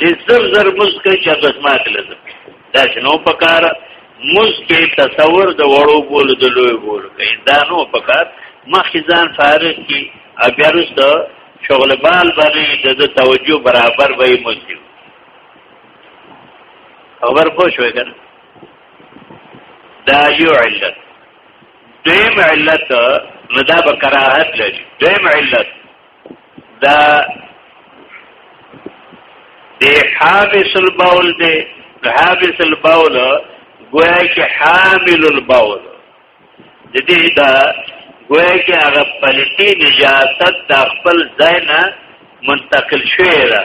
دې زر زر مز کوي چې بس ما کله دا شنو پکار مز کې تصور د وړو بول د لوی بول کوي دا نو پکار مخې ځان فارغ کی اګرس د شغل بال باندې د توجه برابر وي مز کې خبر پوه شوې کنه دا یو علت دیم علت نو دا به کراهت لري دیم علت دا د حابس البول دی حابس البول گویا کې حامل البول د دې دا گویا کې هغه پلتی نجاست د خپل ځای نه منتقل شوی را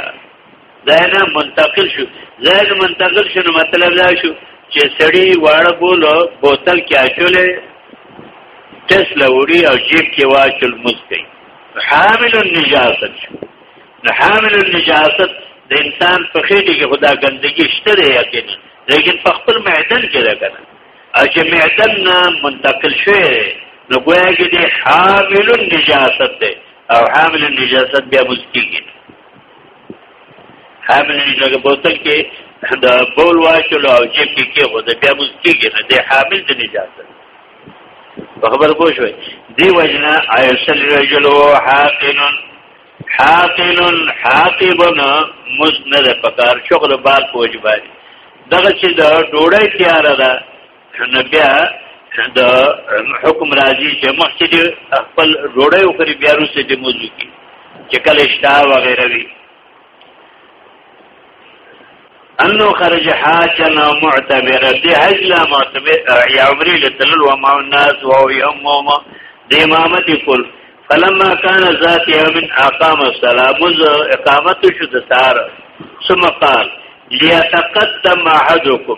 زاینا منتقل شو زاینا منتقل شو نو مطلب دا شو چې سړی واړه بولو بوتل کې اچولې تس لوري او جیب کې واچول مسکی حامل النجاست شو نو حامل النجاست د انسان په خېټه کې خدا ګندګي شته دی یقینا لیکن په خپل معدن کې ده کنه او چې معدن نه منتقل شوی نو ګویا کې دی حامل النجاست دی او حامل النجاست بیا مسکیږي حامل نشي لکه بوتل کې د بول واچلو او جیب کې کې خو د بیا موږ کېږي نه دی حامل د نجاست په خبر پوه شوي دی وجنا ایسل رجلو حاقن حاقن حاقبن مزنه د پکار شغل بار پوج باندې دغه چې د ډوړی تیار ده نو بیا د حکم راځي چې مخکې د خپل ډوړې او خري بیا روسه د موضوع کې چې کله اشتها وغیره وي انه خرج حاجا او معتبر دي حج لا معتبر یا عمرې لتلل و ما الناس او يوم د امامت کول فلما كان ذات يوم اقام الصلاه مز اقامت شو د سار ثم قال ليتقدم احدكم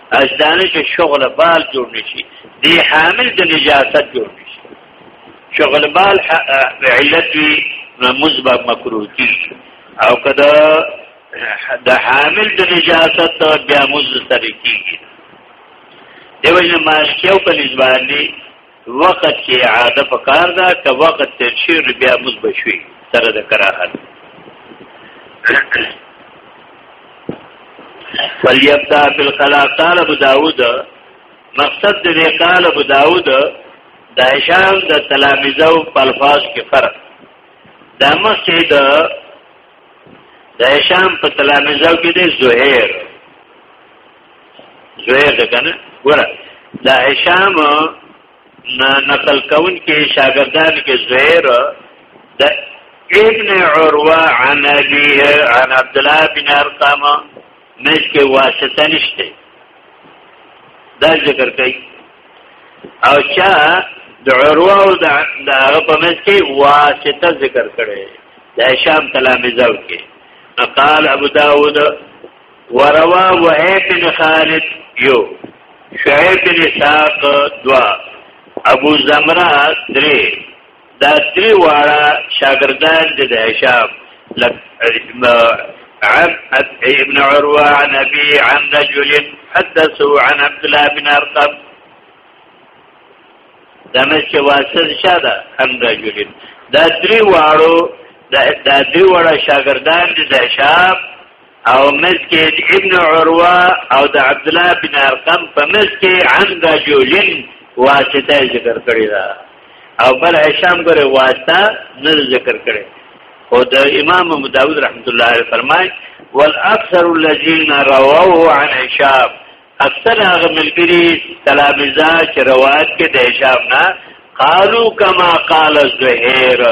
اجدانه چې شغل بال جوړ نشي دی حامل د نجاست جوړ نشي شغل بال علت وی مزبا مکروه کی او کدا د حامل د نجاست بیا مز سره کیږي دیو جن ماشکیو په نسبت وخت کې عاده په کار ده که وخت تیر شي بیا موږ بشوي سره د کراهت فلیبدا بالخلا قال ابو داود مقصد دې قال ابو داود د هشام د تلامذو په الفاظ کې فرق دا مخکې د د هشام په تلامذو کې دی زهیر زهیر ده کنه ګوره د هشام نقل کون کې شاګردان کې زهیر د ابن عروه عن ابيه عن عبد الله بن ارقم مېش کې واسطه نشته دا ذکر کوي او چا د عروه او د هغه په منځ کې واسطه ذکر کړي د شام تلامذو کې قال ابو داود وروا وهيب بن خالد یو شعیب بن ساق دوا ابو زمرا درې دا درې واړه شاګردان د هشام لک عن ابن عروه عن ابي عن رجل حدثوا عن عبد الله بن ارقم دا مې چې واسط شاده هم راجولین دا درې واړو دا درې واړه شاګردان دي د شاب او مسکین ابن عروه او د عبد الله بن ارقم په مسکی عن رجلن واسطه ذکر کړی دا او بل هشام ګره واسطه نه ذکر کړی او د امام ابو داود رحمت الله علیه فرمای والاکثر الذين رووه عن هشام اکثر هغه ملګری تلامذه چې روایت کې د هشام نه قالو کما قال زهير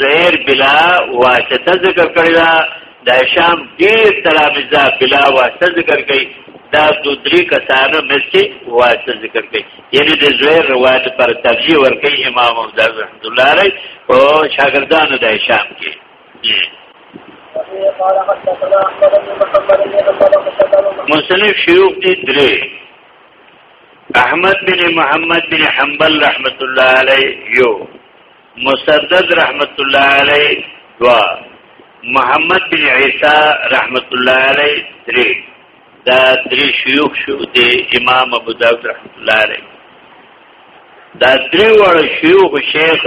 زهير بلا واسطه ذکر کړی دا د هشام ډیر تلامذه بلا واسطه ذکر کړي دا دو درې کسانو ملکي واسطه ذکر کړي یعنی د زهير روایت پر ترجیح ورکړي امام عبد الله رحمت الله علیه او شاګردانو د هشام کې مصنف شیوخ دي درې احمد بن محمد بن حنبل رحمت الله علیه یو مسدد رحمت الله علیه دوا محمد بن عیسی رحمت الله علیه درې دا درې شیوخ شو د امام ابو داود رحمت الله علیه دا درې وړ شیوخ شیخ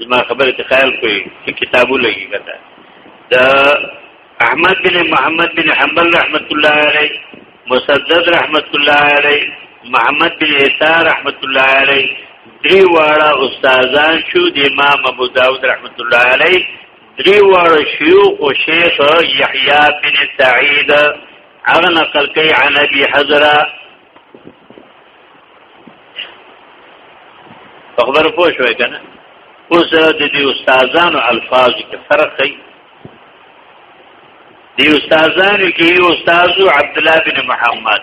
زما خبره ته خیال کوي چې کتابو لګي کته دا احمد بن محمد بن حنبل رحمت الله علیه مسدد رحمت الله علیه محمد بن عیسی رحمت الله علیه درې واړه استادان شو د امام ابو داود رحمت الله علیه درې واړه شیوخ او شیخ یحیی بن سعید هغه نقل کوي عن ابي حضره په خبره پوه شوې کنه اوس د دې استادانو الفاظ کې فرق دی دی استادانو کې یو استاد عبد الله بن محمد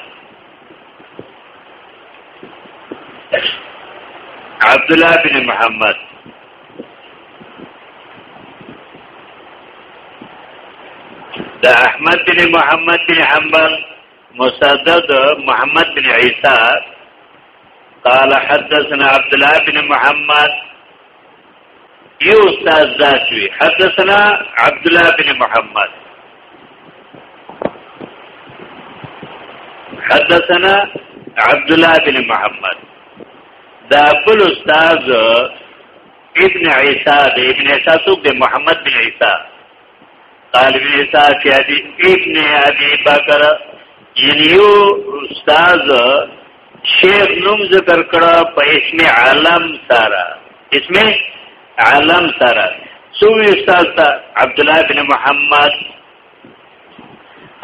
عبد الله بن محمد دا احمد بن محمد بن حنبل مسدد محمد بن عيسى قال حدثنا عبد الله بن محمد یو استاد ذاتوی حدثنا عبد الله بن محمد حدثنا عبد الله بن محمد دا بل استاد ابن عیسی د ابن عیسی څوک د محمد بن عیسی قال ابن سعد ابي ابن ابي بکر یلیو استاد شیخ نوم ذکر کړه په اسم علم سره اسم علم سره سو استاد تا عبد الله بن محمد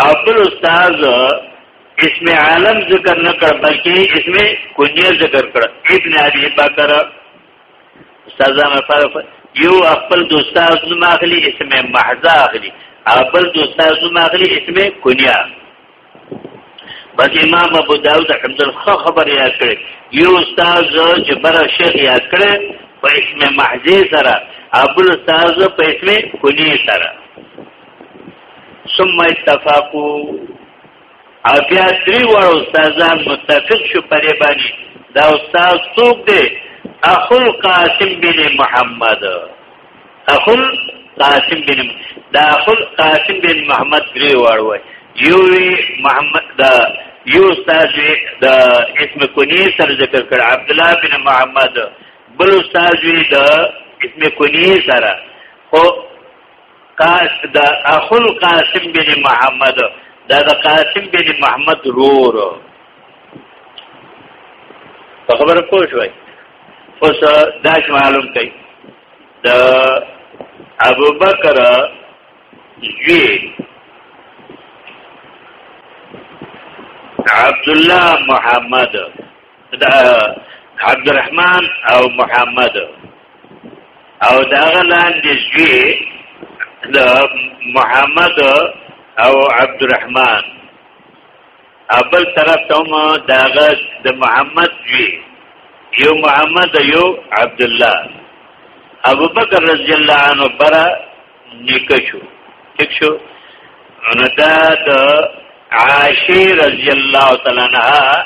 عبد الاستاذ اسم عالم ذکر نه کړ بلکې اسم کنیه ذکر کړ ابن ابي بکر استاد ما فرق یو خپل دوستاز نوم اخلي اسم محض اخلي خپل دوستاز نوم اخلي اسم کنیا بس امام ابو داود حمد الخ خبر یاد کړي یو استاد چې بر شیخ یاد کړي په اسم محض سره ابو استاد په اسم کنی سره ثم اتفاقو او بیا درې وړ استادان متفق شو په دې باندې دا استاد څوک دی اخل قاسم بن محمد اخل قاسم بن دا اخل قاسم بن محمد درې وړ وای یو محمد دا یو استاد دا اسم کنی سره ذکر کړ عبد الله بن محمد بل استاد دا اسم کنی سره خو قاسم د اخل قاسم بن محمد دا د قاسم بن محمد رور په خبره پوه شوي اوس دا معلوم کړي د ابو بکر زوی عبد الله محمد دا عبدالرحمن او محمد او دا غلان دي زوی د محمد او عبدالرحمن ابل طرف ته ما داغه د محمد وی یو محمد یو عبد الله ابو بکر رضی الله عنه برا نیکه شو ٹھیک شو نو دا د عائشه رضی الله تعالی عنها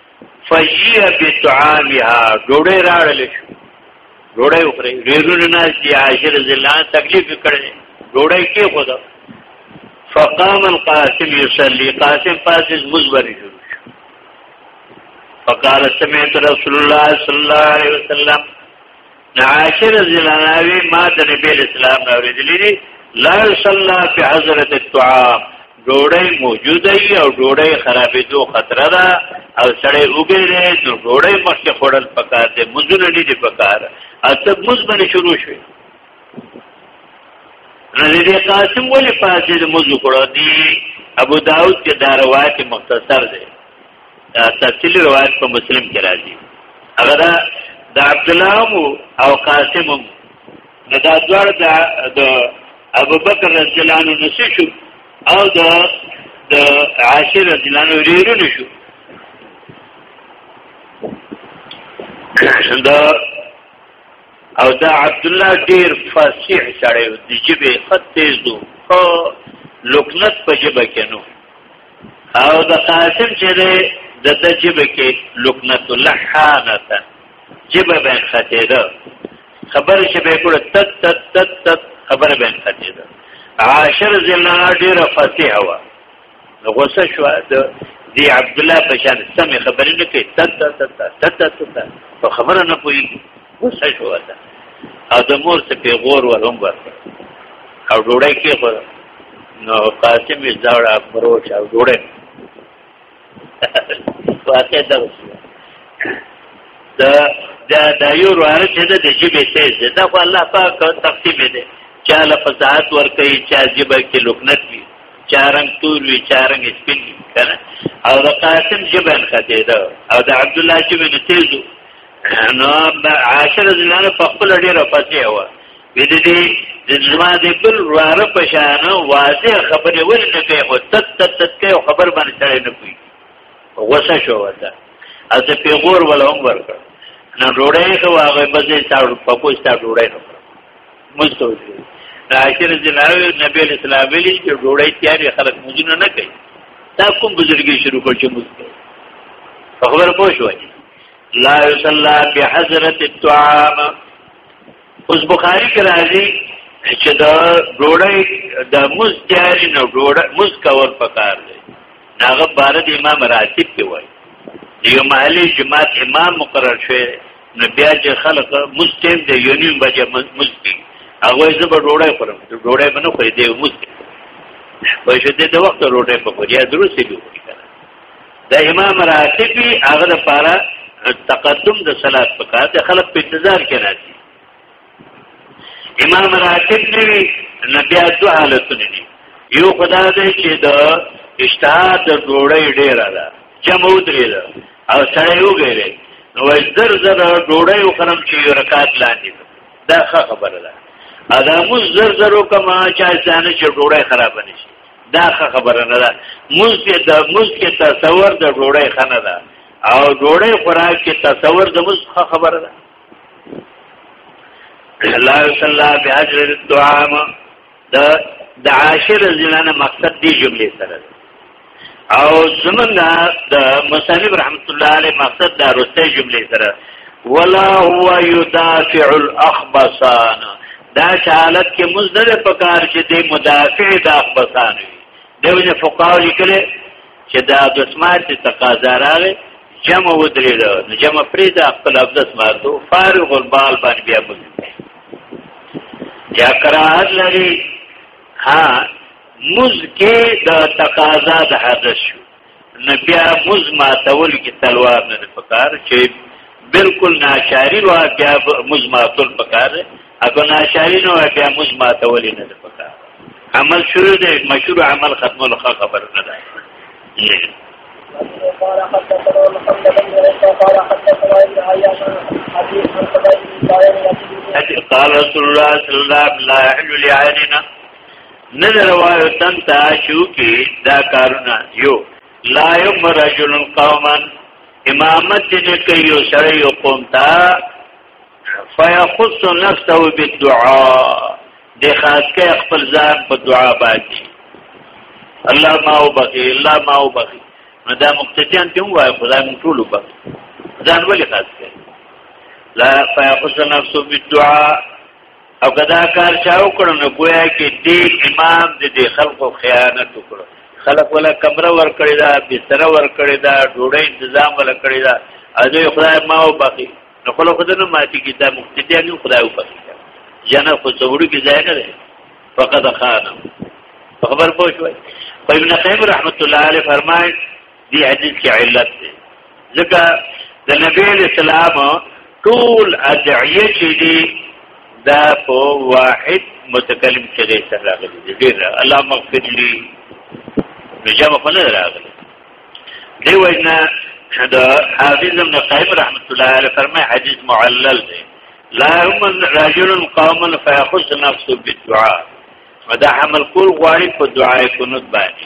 فجیه بتعامها ډوډۍ راړل شو ډوډۍ وخوري ډیرونه ناس دی عاشر ځلا تکلیف کړي ډوډۍ کې خدا فقام القاسم يصلي قاسم فاسد مزبري شو فقال سمعت رسول الله صلى الله عليه وسلم عائشه رضی الله عنها ما د نبی اسلام نه ورېدلې دي لا صلی فی حضرت الطعام ډوړی موجوده ای او ډوړی خرابې دو خطر ده او سړی وګړي نو ډوړی مخکې خورل پکار دی مزونه نه دي پکار اته مز باندې شروع شوی رضی دې قاسم ولې پاتې د مز خورل دي ابو داود کې دا روایت مختصر دی دا تفصیلی روایت په مسلم کې راځي هغه دا د عبد الله او قاسم د دا دوار د ابو بکر رضی الله عنه نشي شو او د د عاشر رضی الله عنه ریرو نشو دا او دا عبد الله ډیر فصیح سره د جبه خط تیز دو او لکنت په جبه کې نو او د قاسم چې دی د د جبه کې لکنت لحانتا جبه به خطه ده خبر چې به کړه تت تت تت تت خبر به خطه ده عاشر زنا ډیر فصیح وا غوسه شو د دی عبد الله په شان سم خبرې نه کوي تت تت تت تت خبره نه پوي غوسه شو ورته او د مور څخه پیغور ور هم ورته او ډوړی کې خو نو قاسم یې ځاړه پروچ او ډوړی واقع دا دا دا دا یو روانه چې د جیبې تیز ده دا خو الله پاک تقسیم دی چا له فساحت ور کوي چا جیبه کې لکنت وي چا رنگ تور وي چا رنگ سپین وي کنه او د قاسم جبن خته ده او د عبد الله جبن تیزو نو عاشر زنانه په خپل ډیره پاتې و وې د دې د زما د بل واره په شان واضح خبرې ول نه کوي خو تت تت تت کوي خبر باندې تړي نه کوي غوسه شو وته او د پیغور ولا هم ورکړ نو ډوړې خو هغه بځې تا په کوڅه تا ډوړې نه مستو دا اخر جناوی نبی اسلام ویلي چې ډوړې تیارې خلک مونږ نه کوي تا کوم بزرګي شروع کړ چې مستو خبر پوه شوئ لا یصلا بحضرت الطعام اوس بخاری کې راځي چې دا ډوړی د مز جاری نو ډوړی مز کور پکار دی هغه بار د امام راتب کې وای یو محلي جماعت امام مقرر شوی نو بیا چې خلک مستیم دی یونیم بجه مستی هغه زه به ډوړی خورم ډوړی باندې خو دې مستی په شته د وخت روټه په خوریا درسته دی د امام راتب وي هغه لپاره تقدم د صلات په کار د خلک په انتظار کې راځي امام راتب دی نبي اتو حالتونه دي یو خدا دې چې د اشتها د ډوړې ډیره ده جمعو درې ده او سړی یو غیره نو زر زر ډوړې او خرم چې رکعات لاندې دا خبره ده ادمو زر زر کما چا ځان چې ډوړې خراب نشي دا خبره نه ده موږ کې د موږ کې تصور د ډوړې خنه ده او ډوړې خوراک کې تصور د موږ خبره ده لا صلی الله بهجر الدعام د د عاشر زلانه مقصد دی جمله سره او زمونږه د مصنف رحمت الله علیه مقصد دا رسته جملې سره ولا هو يدافع الاخبثان دا حالت کې مزدل پکار چې د مدافع د اخبثان وي دغه فقاو لیکل چې دا د سمات تقاضا راغی جمع ودرې دا جمع پرې دا خپل ابدس ماتو فارغ البال باندې بیا مزه یا کراهت لري ها مز کې د تقاضا د حدث شو نه بیا مز ماتول کې تلوار نه پکار چې بالکل ناشاری وا بیا مز ماتول پکار اګه ناشاری نو بیا مز ماتول نه پکار عمل شروع دی مشروع عمل ختم الخ خبر نه ده قال حدثنا محمد بن عيسى قال حدثنا ابن عياش حديث عن قبائل قال رسول الله صلى الله عليه وسلم لا يحل لعيننا نه دروايو تن ته شو کې دا کارونه یو لا یم رجل قوما امامت نه کوي او سره یو قوم ته فیخص نفسه بالدعاء د خاص کې خپل ځان په دعا باندې الله ما وبخي الله ما وبخي نو دا مقتدیان ته وایي خدای مون ټول وبخي ځان ولې خاص کې لا فیخص نفسه بالدعاء او کدا کار چا وکړو نو گویا کې دې امام دې دې خلکو خیانت وکړو خلک ولا کمره ور کړی دا بستر ور کړی دا ډوډۍ تنظیم ور کړی دا اځه خدای ما او باقي نو خلک خدای نه ماتي کې دا مقتدی نه خدای او باقي جنا خو څوړو کې ځای نه دی فقط خانم خبر پوه شوي ابن قیم رحمت الله علیه فرمایي دی حدیث کې علت دی ځکه د نبی اسلام ټول ادعیه چې دی دا په واحد متکلم کې دی سره راغلي دی ډیر الله مغفر لي بجامه خو نه راغلي دی وینا دا حافظ ابن قیم رحمت الله علیه فرمای حدیث معلل دی لا هم رجل قوم فيخص نفسه بالدعاء مدا حمل کول غواړي په دعای کنوت باندې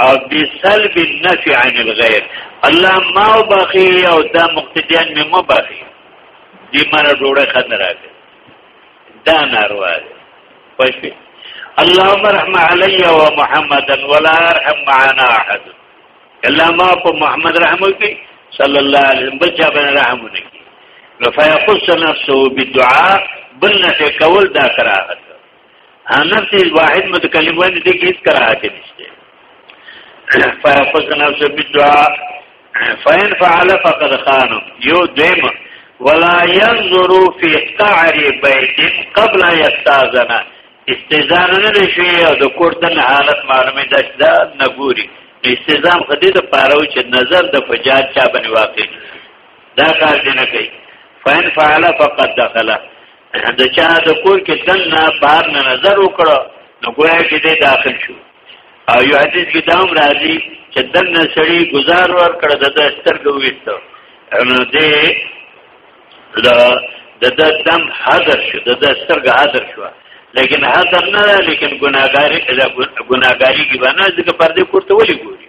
او بسلب النفع عن الغير الله ما وبخي او دا مقتدیان مې مو بخي دې مره ډوړه خند راکړه دا ناروا ده پښې اللهم رحم علی و محمد ولا ارحم معنا احد الله ما په محمد رحم وکي صلی الله علیه وسلم بچا باندې رحم وکي نو فیقص نفسه بالدعاء بل نه کول دا کراهت نفس الواحد متکلم وایي دې کې هیڅ کراهت نشته فیفضل نفس بالدعاء فین فعل فقد خان یو دیم ولا ينظر في قعر بيت قبل يستاذن استزان نه شي او د کوردن حالت معلومه ده دا نګوري استزام خدي د پاره چې نظر د فجاج چا باندې واقع دا کار دې نه کوي فین فعل فقد دخله د چا د کور کې دنه بهر نه نظر وکړو نو ګویا کې دې داخل شو او یو حدیث کې دام راځي چې دنه سړی گزار ور کړ د سترګو وېستو نو دې د د دم حاضر شو د سترګو حاضر شو لیکن حاضر نه ده لیکن ګناګاری ګناګاری کې باندې ځکه پردې کوته ولي ګوري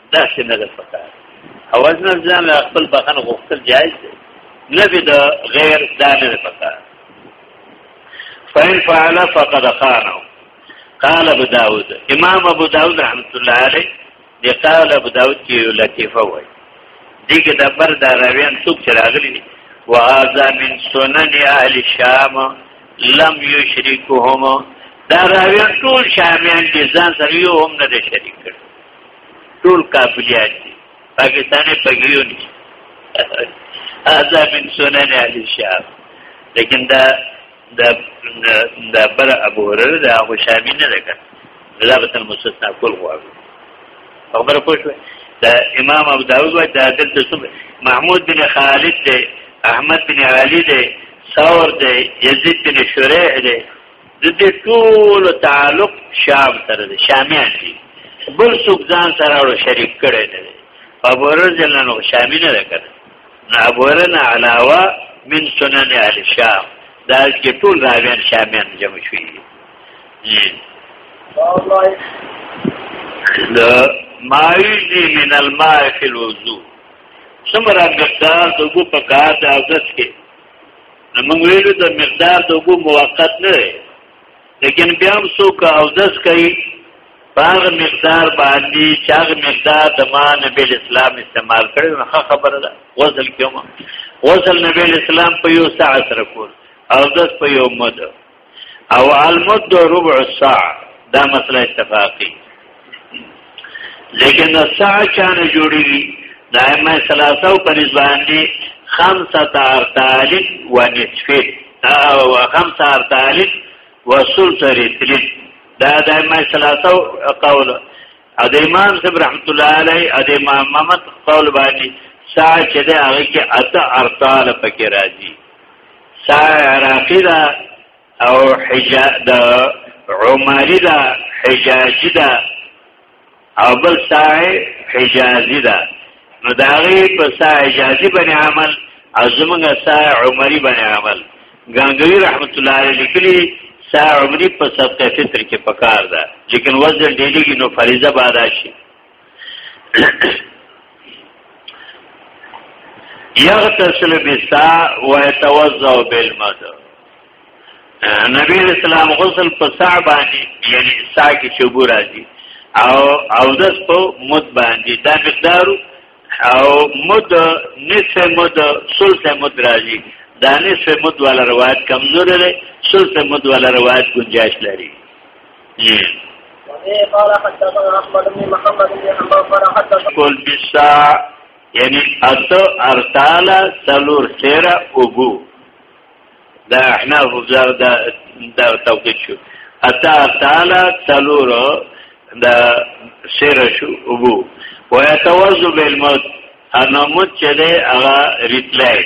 دا شي نه ده پکار او از نه ځان له خپل بخن غوښتل جایز دی نه به د غیر دا نه ده پکار فإن فعل فقد خانه قال ابو داود امام ابو داود رحمت الله علیه دی قال ابو داود کې لطیفه وای دغه د بر دا راویان څوک چې راغلي دي وهذا من سنن اهل الشام لم یشرکهم دا راویان ټول شامیان دي ځان سره یو هم نه شریک کړي ټول کابلیان دي پاکستاني پګیون هذا من سنن اهل الشام لیکن دا د د بر ابو هرره دا خو شامی نه ده کړ دا به تل مستثنا کول غواړي خبر پوه شو دا امام ابو داود وای دا دلته سم محمود بن خالد دی احمد بن علي دی ثور دی یزید بن شریح دی د دې ټول تعلق شام سره دي شامیان دي بل څوک ځان سره ورو شریک کړي نه دي ابو هرره جلن او شامی نه کړ نه ابو هرره نه علاوه من سنن اهل شام دا چې ټول راویان شامیان جمع شوي دي د مایزی من الماء فی الوضو سمرا مقدار دغه په کار د اوس کې نو موږ ویلو د مقدار د وګو موقت نه دی لیکن بیا هم څوک او دس کوي باغ مقدار باندې چاغ مقدار د ما نبی اسلام استعمال کړي نو خبره ده غسل کوم غسل نبی اسلام په یو ساعت سره کول او دس په یو مده او المد ربع الساع دا مسله اتفاقی لیکن دا ساع چانه جوړیږي دا ائمه ثلاثه او پنځ باندې خمسه ارتالین و نصفین او خمسه ارتالین و ثلث رتلین دا د ائمه ثلاثه قول ا د امام صاحب رحمت الله علی ا د امام محمد قول باندې ساع چې دا هغه کې اته ارتال پکې راځي سا عراقی دا او حجا دا عمری دا حجاجی دا او بل سا حجازی دا نو داغی په سا حجازی بنی عمل او زمونږ سا عمری بنی عمل ګنگوی رحمت الله علیه لیکلی سا عمری په صدقه فطر کې پکار ده لیکن وزن ډیلیږي نو فریضه بادا شي یغتسل بسا و یتوضا بالمد نبی اسلام غسل په سا باندې یعنی سا کې شبو راځي او او د په مد باندې دا مقدار او مد نصف مد ثلث مد راځي دا نصف مد ولا روایت کمزور لري ثلث مد ولا روایت گنجائش لري قال حدثنا احمد بن محمد بن حنبل قال حدثنا كل بسا یعنی اتو ارتالا سلور سیرا اوبو دا احنا غزار دا دا توقیت شو اتا ارتالا سلور دا سیرا شو اوبو ویتوزو بالموت انموت چه ده اغا ریتلائد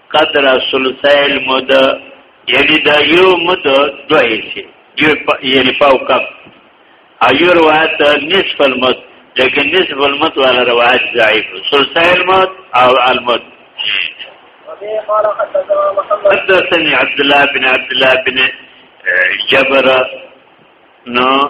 قدر سلسل مد یعنی دا یو مد دو ایسی یو پا یعنی پاو کم ایو روایت نصف المد لیکن نصف المد والا روایت ضعیف سلسل مد او المد حدثني عبد الله بن عبد الله بن جبر نو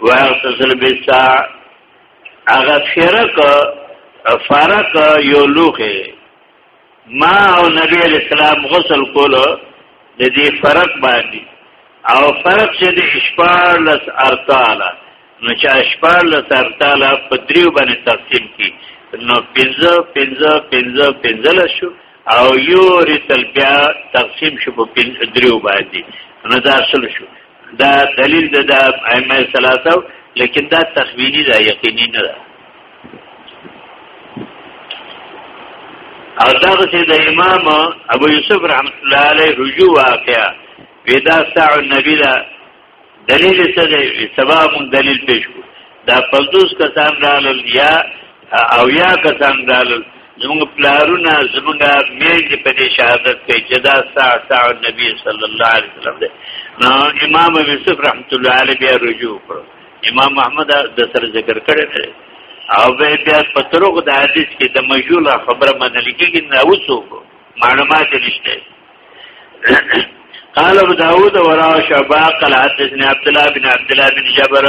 واغتسل بسا اغا فرق فرق یو لوخه ما او نبی علیہ السلام غسل کولو د دې فرق باندې او فرق چې د اشپارلس ارتاله نو چې اشپارلس ارتاله په دریو باندې تقسیم کی نو پنځه پنځه پنځه پنځه لشو او یو ریتل بیا تقسیم شو په دریو باندې نو دا اصل شو دا دلیل د ائمه ثلاثه لیکن دا تخویلی دا یقینی نه ده او دا چې د امام ابو یوسف رحمت الله علیه رجوع واقعا ودا ساع النبی دا دلیل څه دی سبب دلیل پیش کو دا پردوس کسان را لیا او یا کسان دال زموږ پلارونه زموږ میږي په دې شهادت کې چې دا ساعت ساعت نبی صلی الله علیه وسلم دی نو امام یوسف رحمت الله علیه بیا رجوع کړ امام محمد د سر ذکر کړی دی او به بیا په تروغ د حدیث کې د مجهول خبره منل کېږي نه اوسو معلومات نشته قال ابو داود ورا شباق قال حدثنا عبد الله بن عبد الله بن جبر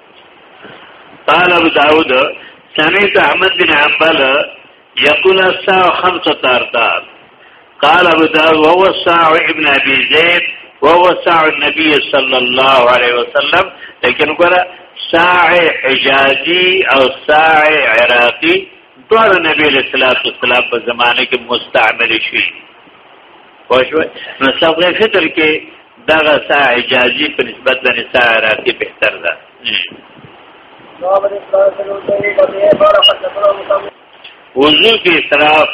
قال ابو داود سمعت احمد بن حنبل يقول الساعه خمسة ارتاب قال ابو داود وهو الساعه ابن ابي زيد وهو ساع النبي صلى الله عليه وسلم لیکن ګره ساع حجازي او ساع عراقي دواړه نبی علیہ الصلوۃ والسلام په زمانه کې مستعمل شي واښو نو صفه فطر کې دغه سا اجازي په نسبت د نساء راکې بهتر ده وضو کې اسراف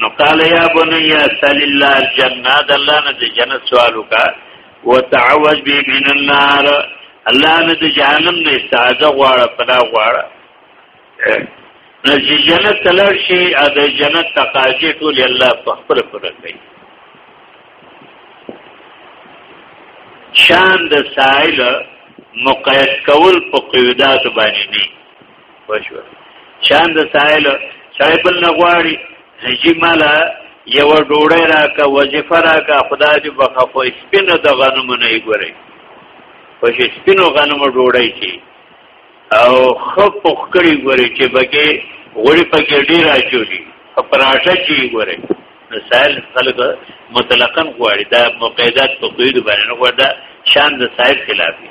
نو قال یا بنی سل الله الجنه د الله نه د جنت سوال وکا وتعوذ بی من النار الله نه د جهنم نه استعاذه غواړه پناه غواړه نو چې جنت تلل شي ا د جنت تقاضې ټول الله په خپل پوره کوي شان د سائل مقید کول په قیودات باندې نه وشو شان د سائل سائل بل نغواړي نجی مالا یو ډوړی راکا وظیفه راکا خدا دې بخا خو سپینو د غنمو نه ګوري خو سپینو غنمو ډوړی شي او خپ خکړی ګوري چې بګي غوړي پکې ډیر اچولي پراټه چی ګوري نو سائل خلک مطلقاً غواړي دا مقیدات په قید باندې نه غواړي شان د سائل خلاف دي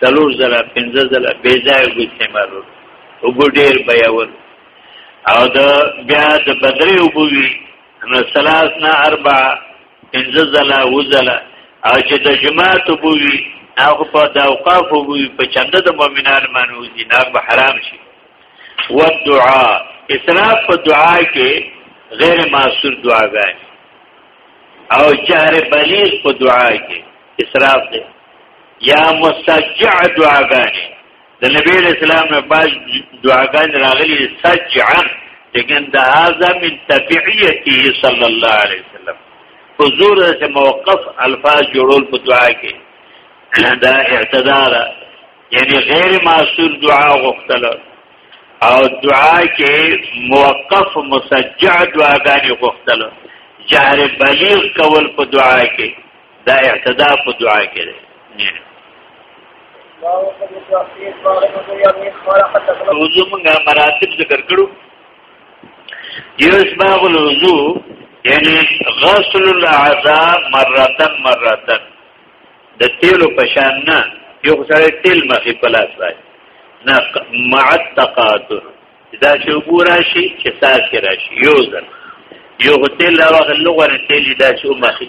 څلور زله پنځه زله بې ځای وګ استعمال وګ ډېر بیا ور او د بیا د بدرې وګوي نو ثلاث نه اربع پنځه زله وزله او چې د جماعت وګوي هغه په د اوقاف وګوي په چنده د مؤمنان مانو دي نه به حرام شي و دعا اسراف په دعا کې غیر معصور دعاګانې او جهر بلیغ په دعا کې اسراف دی یا مسجع دعاګانې د نبی اسلام نه باج دعاګانې راغلي سجعا لیکن دا هاذا من تبعیته صلی الله علیه وسلم حضور د موقف الفاظ جوړول په دعا کې دا اعتدار یعنی غیر معصور دعا غوښتل او دعا کې موقف مسجع دعاګانې غوښتل جهر بلیغ کول په دعا کې دا اعتدا په دعا کې ده وضو موږ مراتب ذکر کړو یو اسباب الوضو یعنی غسل الاعضاء مرتن مرتن د تیلو پشان نه یو سره تیل مخې پلاس وای نه مع التقاطر دا چې وګورا شي چې ساس کې راشي یو ځل یو تیل هغه لغوره تیل دا چې مخې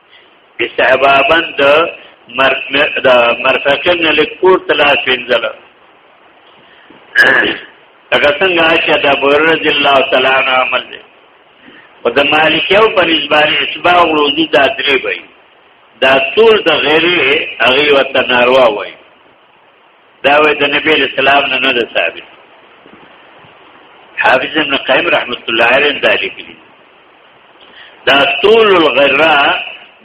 استحبابا د د مرفقین نه لیکور تلاش وینځل هغه څنګه چې د ابو رضی الله تعالی عنہ عمل دی او د مالکیو په نسبت اتباع روزي د درې وي دا ټول د غیر هغه وته ناروا وي دا وې د نبی اسلام نه نه ثابت حافظ ابن قیم رحمت الله علیه دا لیکلی دا طول الغرا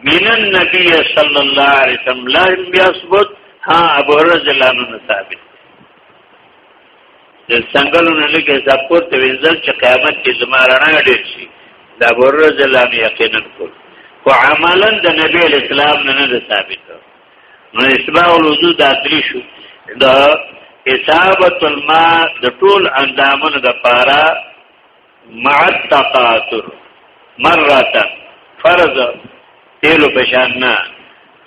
من النبي صلى الله عليه وسلم لا يثبت ها ابو هريره لا نه ثابت د څنګهونه لکه سپورت وینځل چې قیامت کې زمارانه ډېر شي دا ورځ لا نه یقینا کول خو عملا د نبی اسلام نه نه ثابت نو اسباغ الوضو دا درې شو د اصابت الماء د ټول اندامونو د پارا مع التقاطر مرتا فرض تیلو پشان نه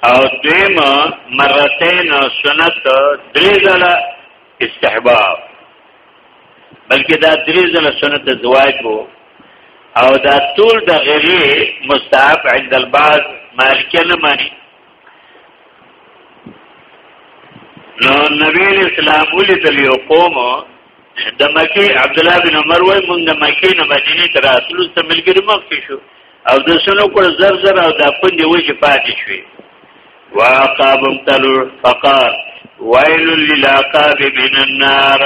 او دویم مرتين سنت درې ځله استحباب بلکې دا درې ځله سنت زواج وو او دا ټول د غری مستحب عند البعض مالک نه مانی نو نبی اسلام ولیدل یو قوم د مکی عبد الله بن عمر وای مونږ د مکی نه مدینه تر اصلو ته ملګری مخکې شو او د سنو کول زر زر او د پندې وجه پاتې شوې واقاب تلو فقال ويل للعقاب من النار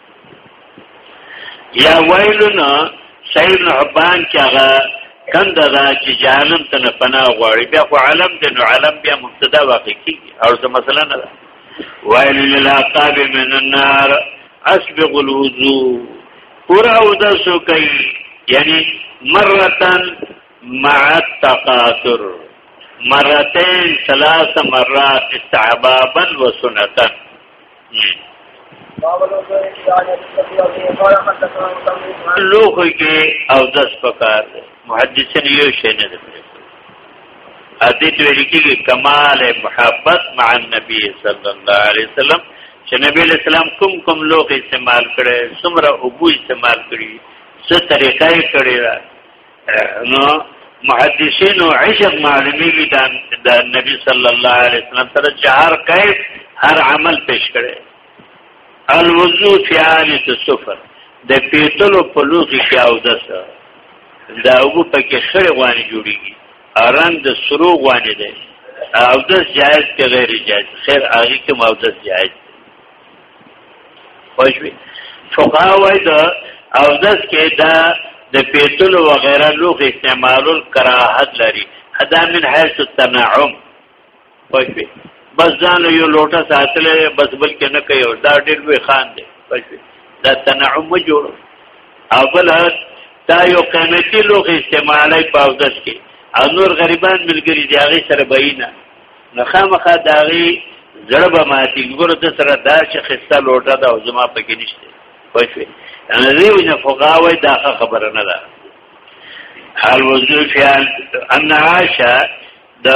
یا ویلنا سید حبان کې هغه کند دا چې جهنم ته نه پناه غواړي بیا خو علم دی نو علم بیا مبتدا واقع کیږي او څه مثلا نه ده ویل للعقاب من النار اسبغ الوضو پورا ودا سو کوي یعنی مرتن مع التقاطر مرتين ثلاث مرات استعبابا وسنتا لوخه کې او دس پکار دی محدثین یو شی نه دی حدیث ویل کېږي کمال محبت مع النبي صلی الله علیه وسلم چې نبی اسلام کوم کوم لوخ استعمال کړي څومره ابو استعمال کړي څه طریقې کړي نو محدثین او عجب معلومیږي د نبی صلی الله علیه وسلم سره چې هر کیف هر عمل پیش کړي الوضو فی عالی السفر د پیتلو په لوخي کې او دسه دا وګ پکې خړې غواني جوړیږي اران د سرو غواني دی او دس جایز کې غیر جایز خیر هغه کې مودس جایز خوښوي فقها وایي دا او داس کې دا د پیتل و غیره لوخ استعمال کراهت لري ادا من حیث التنعم خوښوي بس ځان یو لوټه ساتلې بس بل کې نه کوي دا ډېر وی خان دی خوښوي دا تنعم جوړ او بل دا یو قیمتي لوخ استعمالای په داس کې او نور غریبان ملګری دی هغه سره بینه نو خامخا د هغې زړه به ماتي ګورو د سره دا چې خسته لوټه ده او زما پکې نشته پوه شوې انځوی نه فقاوی دا خبره نه ده حال وضوع فیان ان عاشا د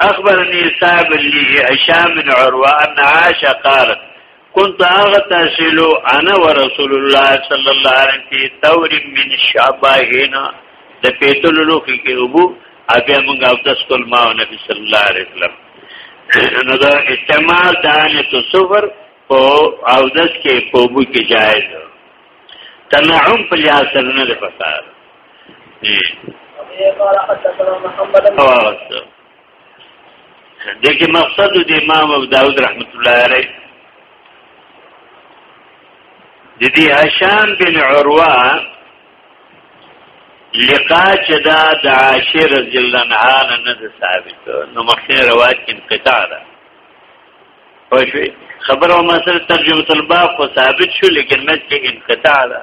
اخبرني صاحب اللي هشام بن عروه ان عاشا قالت كنت اغتسل انا ورسول الله صلى الله عليه وسلم في دور من شبهنا د پیتل لوخي کې ابو ابي موږ او د سکول ما نبی صلی الله عليه وسلم نو دا استعمال دانه تو صفر او او دس کې په ابو کې جائز تنعم په لیا سره نه ده پکار او دغه مقصد د امام ابو داود رحمت الله علیه د دې هشام بن عروه لقا چې دا د عاشر رضی الله عنه نه ده ثابت نو مخکې روایت کې انقطاع ده پښې خبره ما سره ترجمه الباب خو ثابت شو لیکن مې کې انقطاع ده